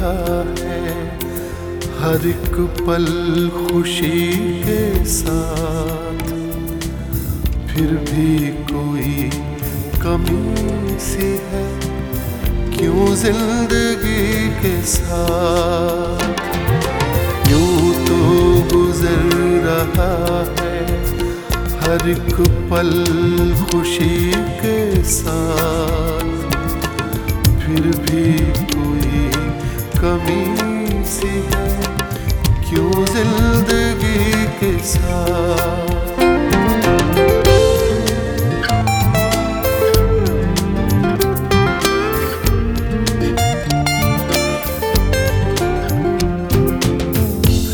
रहा है। हर एक पल खुशी के साथ। फिर भी कोई कमी सी है। क्यों ज़िंदगी के साथ? यूँ तो गुजर रहा है? हर एक पल खुशी के साथ। फिर भी कोई कमी सी है क्यों ज़िंदगी के साथ?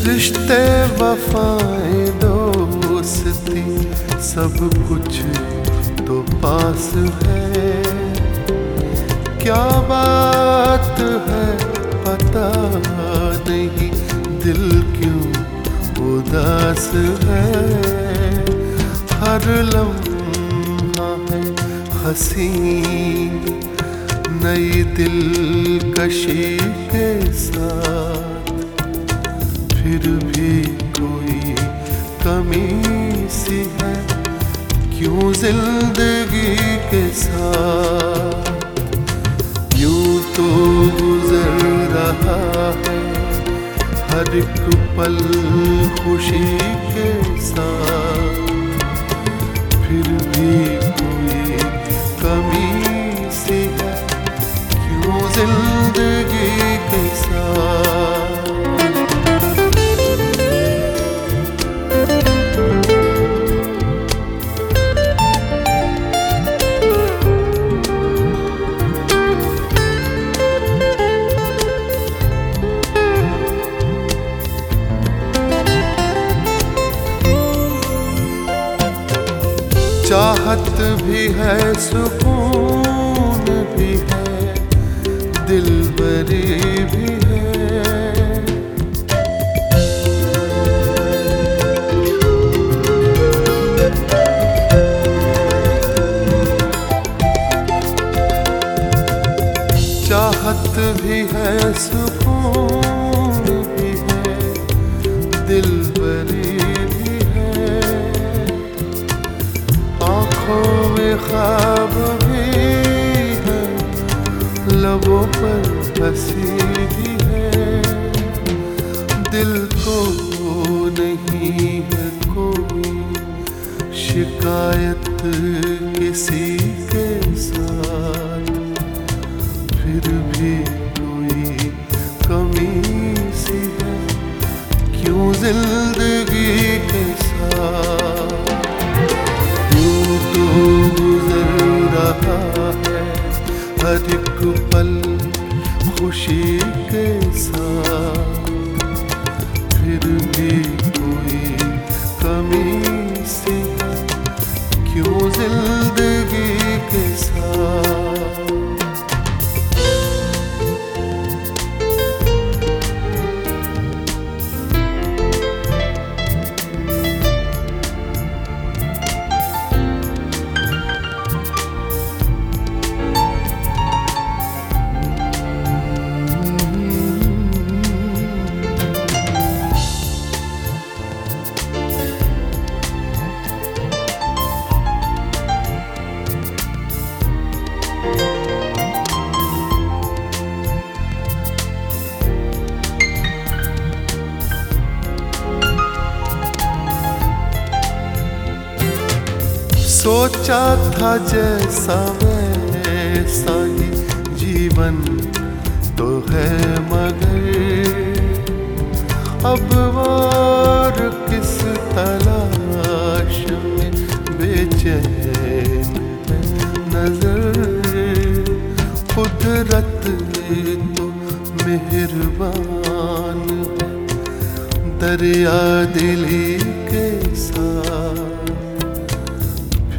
रिश्ते वफाएँ दोस्ती, सब कुछ तो पास है। क्या बात है? पता नहीं दिल क्यों उदास है। हर लम्हा है हसी। नई दिल कशी के साथ फिर भी कोई कमी सी है। क्यों ज़िंदगी के साथ पल खुशी के साथ फिर भी चाहत भी है सुकून भी है दिल बरी भी है। चाहत भी है सुकून ख्वाब भी है लबों पर हँसी भी है। दिल को नहीं है कोई शिकायत किसी के साथ। फिर भी कोई कमी सी है। क्यों ज़िंदगी के पल खुशी के साथ फिर भी सोचा था जैसा वैसा ही जीवन तो है मगर अब और किस तलाश में बेचैन नज़र? कुदरत तो मेहरबान दरिया दिली के साथ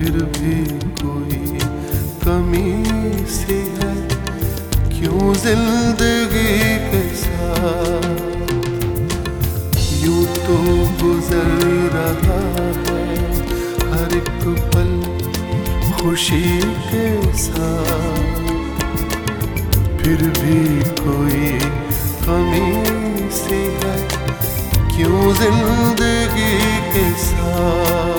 फिर भी कोई कमी सी है? क्यों ज़िंदगी के साथ यूँ तो गुजर रहा है हर एक पल खुशी के साथ? फिर भी कोई कमी सी है? क्यों ज़िंदगी के साथ